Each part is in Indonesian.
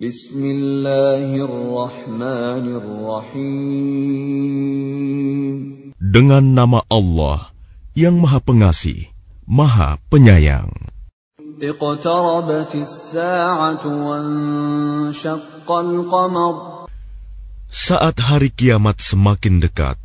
Bismillahirrahmanirrahim. Dengan nama Allah yang Maha Pengasih, Maha Penyayang. Saat hari kiamat semakin dekat,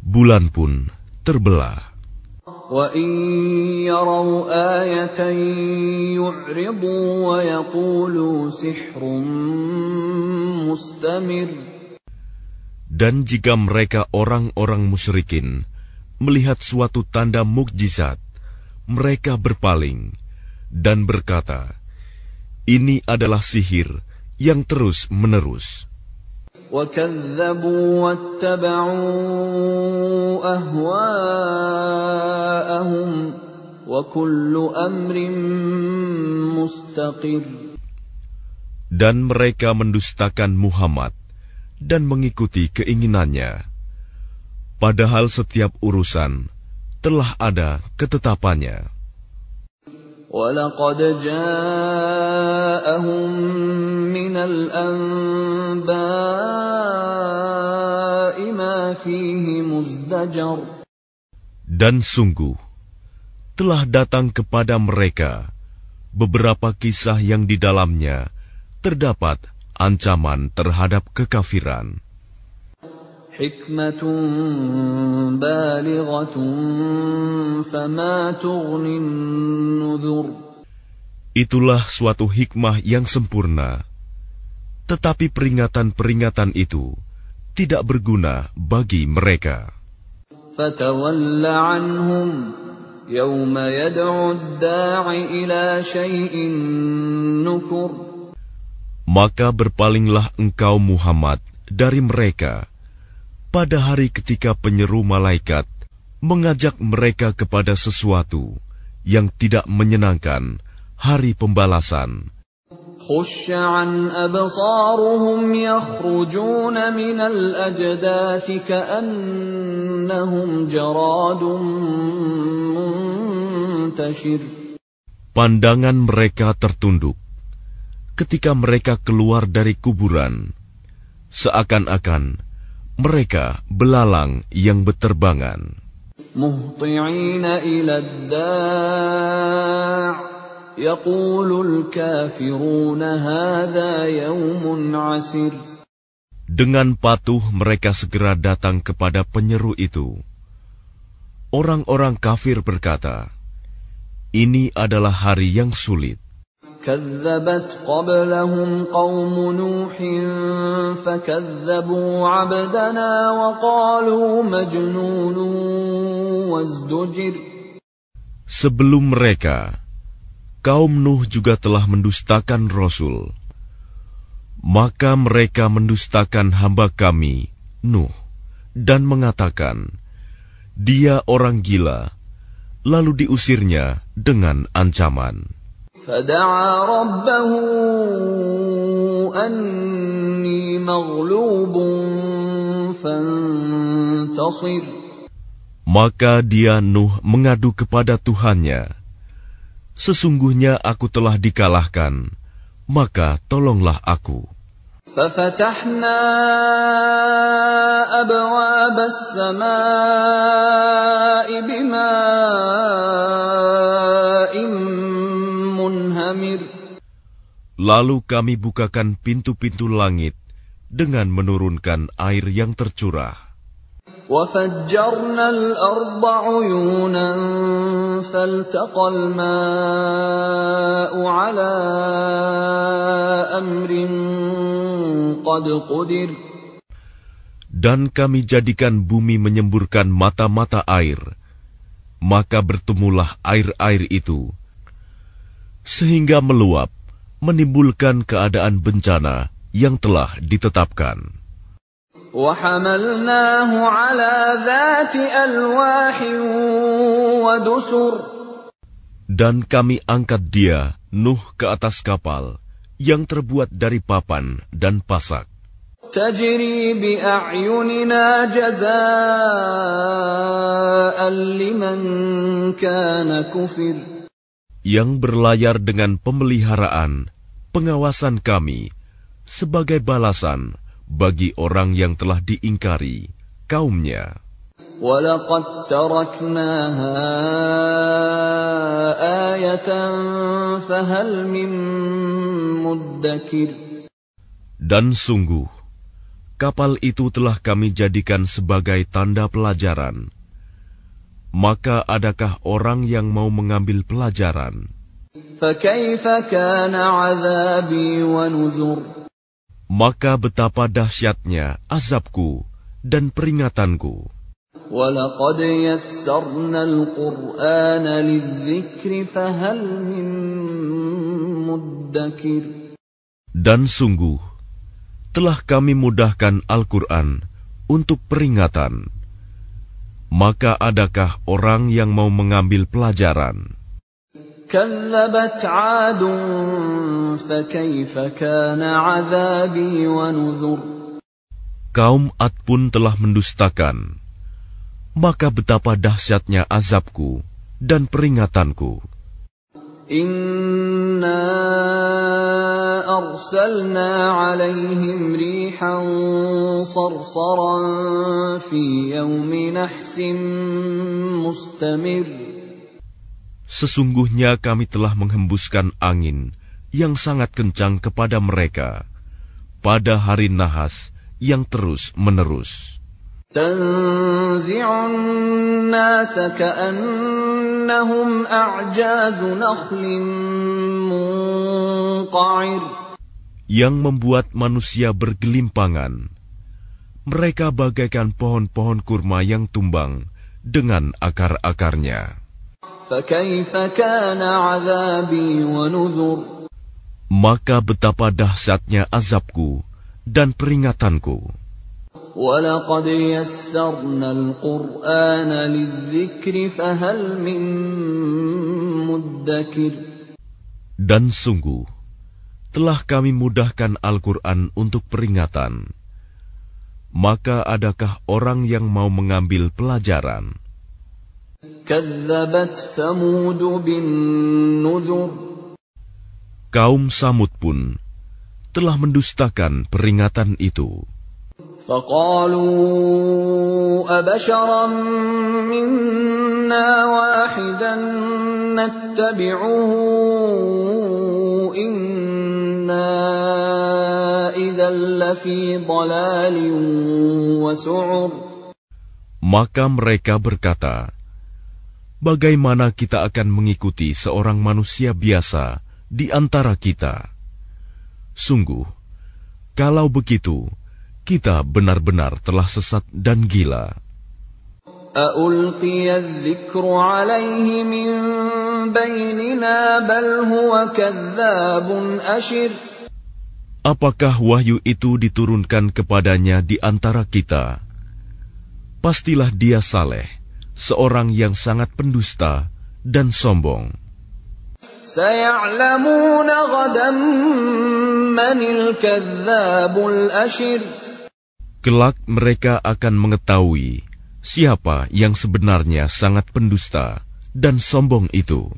bulan pun terbelah. وإن يروا آية يعرضوا ويقولوا سحر مستمر Dan jika mereka orang-orang musyrikin melihat suatu tanda mukjizat, mereka berpaling dan berkata, "Ini adalah sihir yang terus-menerus." وكذبوا واتبعوا أهواءهم وكل أمر مستقر Dan mereka mendustakan Muhammad dan mengikuti keinginannya. Padahal setiap urusan telah ada ketetapannya. ولقد جاءهم من الأنباء ما فيه مزدجر Dan sungguh, telah datang kepada mereka beberapa kisah yang di dalamnya terdapat ancaman terhadap kekafiran. حكمة بالغة فما تغني النذر Itulah suatu hikmah yang sempurna, tetapi peringatan-peringatan itu tidak berguna bagi mereka. فتول عنهم يوم يدعو الداع إلى شيء نكر Maka berpalinglah engkau Muhammad dari mereka pada hari ketika penyeru malaikat mengajak mereka kepada sesuatu yang tidak menyenangkan, hari pembalasan. Pandangan mereka tertunduk ketika mereka keluar dari kuburan, seakan-akan mereka belalang yang beterbangan. Dengan patuh mereka segera datang kepada penyeru itu. Orang-orang kafir berkata, "Ini adalah hari yang sulit." كذبت قبلهم قوم نوح فكذبوا عبدنا وقالوا مجنون وازدجر Sebelum mereka, kaum Nuh juga telah mendustakan Rasul. Maka mereka mendustakan hamba kami, Nuh, dan mengatakan, dia orang gila, lalu diusirnya dengan ancaman. فدعا ربه أني مغلوب فانتصر Maka dia Nuh mengadu kepada Tuhannya, Sesungguhnya aku telah dikalahkan, maka tolonglah aku. ففتحنا أبواب السماء بماء منهمر Lalu kami bukakan pintu-pintu langit dengan menurunkan air yang tercurah. وفجرنا الأرض عيونا فالتقى الماء على أمر قد قدر Dan kami jadikan bumi menyemburkan mata-mata air, maka bertemulah air-air itu, sehingga meluap, menimbulkan keadaan bencana yang telah ditetapkan. وحملناه على ذات ألواح ودسر Dan kami angkat dia, Nuh, ke atas kapal yang terbuat dari papan dan pasak, تجري بأعيننا جزاء لمن كان كفر yang berlayar dengan pemeliharaan, pengawasan kami sebagai balasan bagi orang yang telah diingkari kaumnya. وَلَقَدْ تَرَكْنَاهَا آيَةً فَهَلْ مِن مُّدَّكِرٍ Dan sungguh, kapal itu telah kami jadikan sebagai tanda pelajaran. maka adakah orang yang mau mengambil pelajaran? Maka betapa dahsyatnya azabku dan peringatanku. Dan sungguh, telah kami mudahkan Al-Quran untuk peringatan maka adakah orang yang mau mengambil pelajaran? Kaum Ad pun telah mendustakan, maka betapa dahsyatnya azabku dan peringatanku. أَرْسَلْنَا عَلَيْهِمْ رِيحًا صَرْصَرًا فِي يَوْمِ نَحْسٍ مُّسْتَمِرٍّ Sesungguhnya kami telah menghembuskan angin yang sangat kencang kepada mereka pada hari nahas yang terus-menerus. تَنزِعُ النَّاسَ كَأَنَّهُمْ أَعْجَازُ نَخْلٍ مُّنقَعِرٍ yang membuat manusia bergelimpangan. Mereka bagaikan pohon-pohon kurma yang tumbang dengan akar-akarnya. فَكَيْفَ كَانَ عَذَابِي وَنُذُرِ Maka betapa dahsyatnya azabku dan peringatanku. وَلَقَدْ يَسَّرْنَا الْقُرْآنَ لِلذِّكْرِ فَهَلْ مِن مُّدَّكِرٍ Dan sungguh, telah kami mudahkan Al-Quran untuk peringatan. Maka adakah orang yang mau mengambil pelajaran? كَذَّبَتْ ثَمُودُ بِالنُّذُرِ Kaum Samud pun telah mendustakan peringatan itu. فقالوا أبشرا منا واحدا نتبعه maka mereka berkata, Bagaimana kita akan mengikuti seorang manusia biasa di antara kita? Sungguh, kalau begitu, kita benar-benar telah sesat dan gila. Apakah wahyu itu diturunkan kepadanya di antara kita? Pastilah dia saleh, seorang yang sangat pendusta dan sombong. Kelak mereka akan mengetahui siapa yang sebenarnya sangat pendusta dan sombong itu.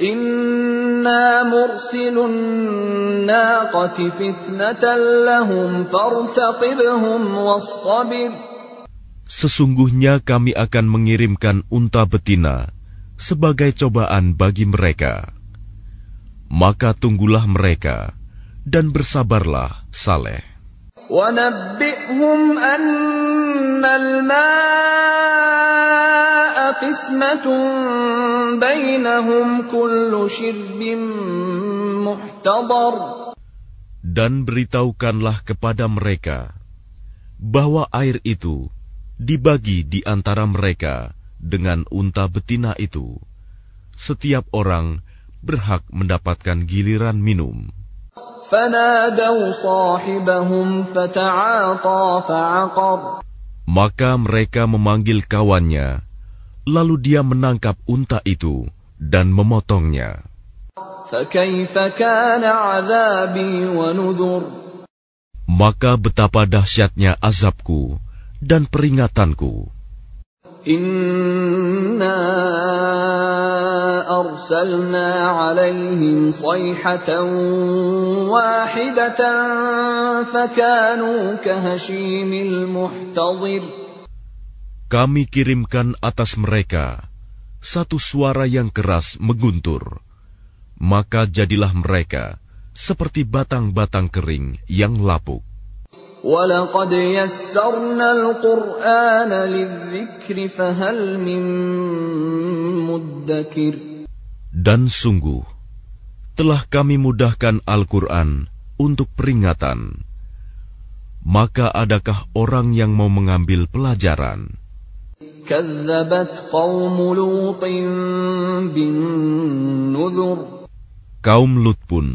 Inna mursilun naqati fitnatan lahum fartaqibhum wasqabir. Sesungguhnya kami akan mengirimkan unta betina sebagai cobaan bagi mereka. Maka tunggulah mereka dan bersabarlah saleh. ونبئهم أن الماء قسمة بينهم كل شرب محتضر Dan beritahukanlah kepada mereka bahwa air itu dibagi di antara mereka dengan unta betina itu. Setiap orang berhak mendapatkan giliran minum. Maka mereka memanggil kawannya, lalu dia menangkap unta itu dan memotongnya. Maka betapa dahsyatnya azabku dan peringatanku. أرسلنا عليهم صيحة واحدة فكانوا كهشيم المحتضر Kami kirimkan atas mereka satu suara yang keras mengguntur, maka jadilah mereka seperti batang-batang kering yang lapuk. ولقد يسرنا القرآن للذكر فهل من مدكر Dan sungguh, telah kami mudahkan Al-Quran untuk peringatan. Maka adakah orang yang mau mengambil pelajaran? Kaum Lut pun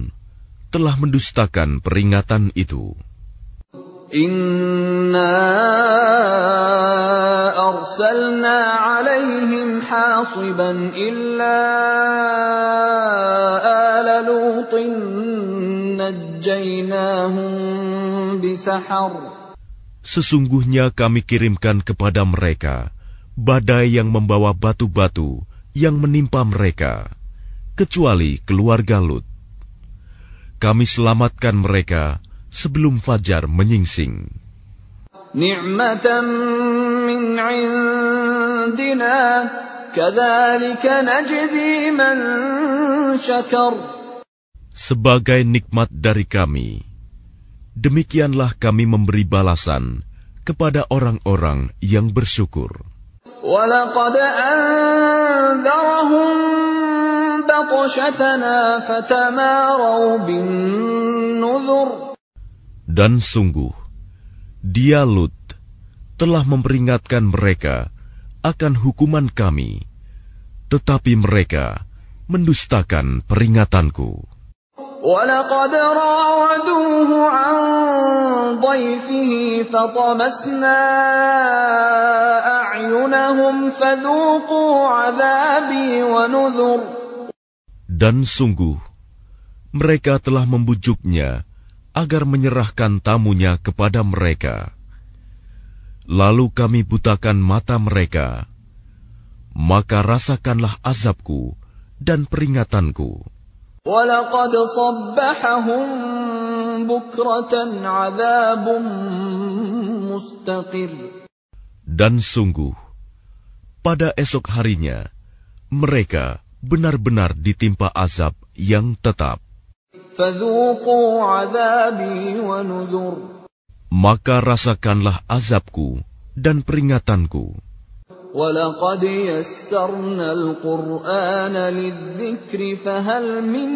telah mendustakan peringatan itu. Inna أرسلنا عليهم حاصبا إلا آل لوط نجيناهم بسحر Sesungguhnya kami kirimkan kepada mereka badai yang membawa batu-batu yang menimpa mereka, kecuali keluarga Lut. Kami selamatkan mereka sebelum fajar menyingsing. نعمة من عندنا كذلك نجزي من شكر Sebagai nikmat dari kami, demikianlah kami memberi balasan kepada orang-orang yang bersyukur. ولقد أنذرهم بطشتنا فتماروا بالنذر Dan sungguh, dia Lut telah memperingatkan mereka akan hukuman kami, tetapi mereka mendustakan peringatanku. ولقد راودوه عن ضيفه فطمسنا أعينهم فذوقوا عذابي ونذر Dan sungguh, mereka telah membujuknya agar menyerahkan tamunya kepada mereka. Lalu kami butakan mata mereka, maka rasakanlah azabku dan peringatanku. Dan sungguh, pada esok harinya, mereka benar-benar ditimpa azab yang tetap. فذوقوا عذابي ونذر Maka rasakanlah azabku dan peringatanku. ولقد يسرنا القرآن للذكر فهل من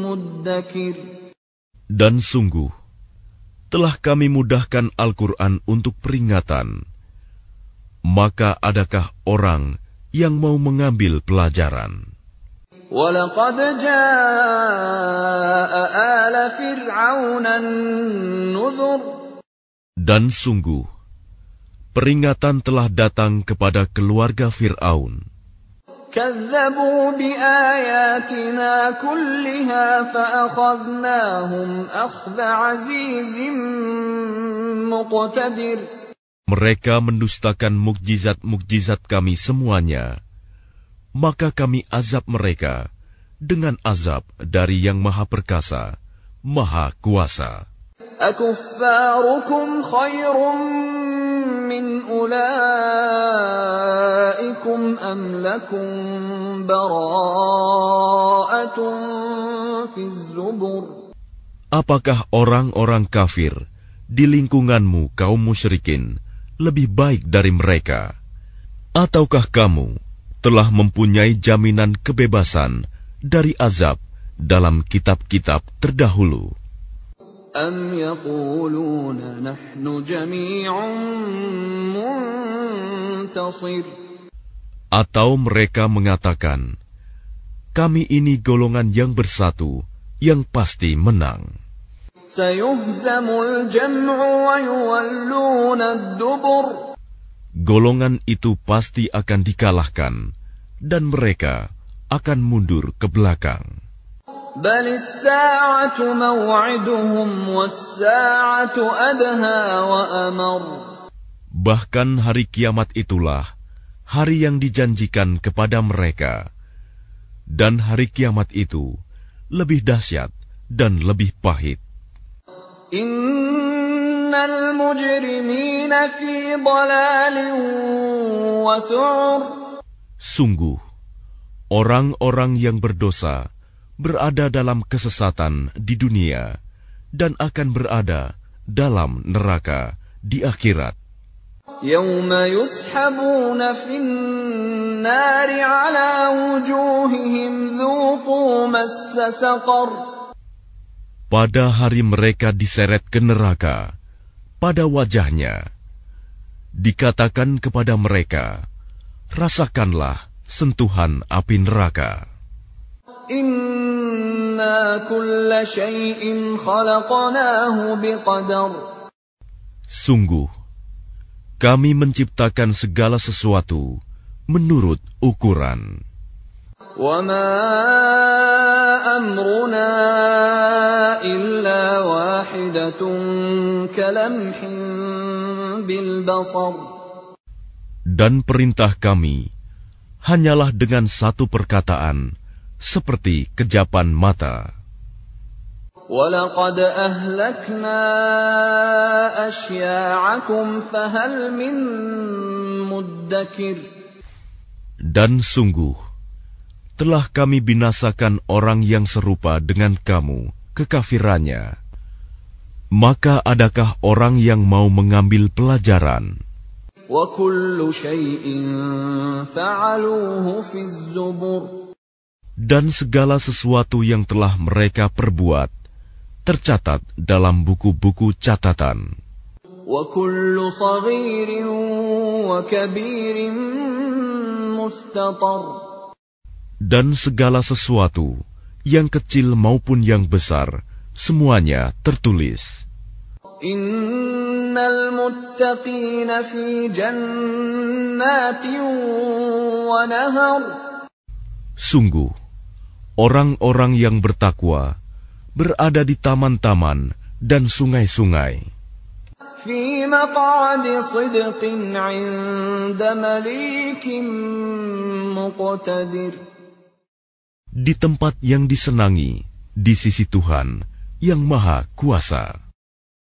مدكر Dan sungguh, telah kami mudahkan Al-Quran untuk peringatan. Maka adakah orang yang mau mengambil pelajaran? ولقد جاء آل فرعون النذر Dan sungguh, peringatan telah datang kepada keluarga Fir'aun. كذبوا بآياتنا كلها فأخذناهم أخذ عزيز مقتدر Mereka mendustakan mukjizat-mukjizat kami semuanya. Maka kami azab mereka dengan azab dari yang maha perkasa, maha kuasa. أكفاركم خير من أولئكم أم لكم براءة في الزبر Apakah orang-orang kafir di lingkunganmu kaum musyrikin lebih baik dari mereka? Ataukah kamu telah mempunyai jaminan kebebasan dari azab dalam kitab-kitab terdahulu? أم يقولون نحن جميع منتصر Atau mereka mengatakan, kami ini golongan yang bersatu, yang pasti menang. سيهزم الجمع ويولون الدبر golongan itu pasti akan dikalahkan, dan mereka akan mundur ke belakang. Bahkan hari kiamat itulah hari yang dijanjikan kepada mereka, dan hari kiamat itu lebih dahsyat dan lebih pahit. In Innal mujrimina fi dalalin wa su'ur. Sungguh, orang-orang yang berdosa berada dalam kesesatan di dunia dan akan berada dalam neraka di akhirat. يوم يسحبون في النار على وجوههم ذوقوا مس سقر Pada hari mereka diseret ke neraka, pada wajahnya, dikatakan kepada mereka, rasakanlah sentuhan api neraka. Inna kulla shay'in khalaqnahu biqadar. Sungguh, kami menciptakan segala sesuatu menurut ukuran. وَمَا أَمْرُنَا إِلَّا وَاحِدَةٌ كَلَمْحٍ بِالْبَصَرِ Dan perintah kami hanyalah dengan satu perkataan, seperti kejapan mata. وَلَقَدْ أَهْلَكْنَا أَشْيَاعَكُمْ فَهَلْ مِن مُّدَّكِرٍ Dan sungguh, telah kami binasakan orang yang serupa dengan kamu, kekafirannya. Maka adakah orang yang mau mengambil pelajaran? Dan segala sesuatu yang telah mereka perbuat, tercatat dalam buku-buku catatan dan segala sesuatu yang kecil maupun yang besar, semuanya tertulis. Innal muttaqina fi wa nahar. Sungguh, orang-orang yang bertakwa berada di taman-taman dan sungai-sungai. Fi. Di tempat yang disenangi, di sisi Tuhan yang Maha Kuasa.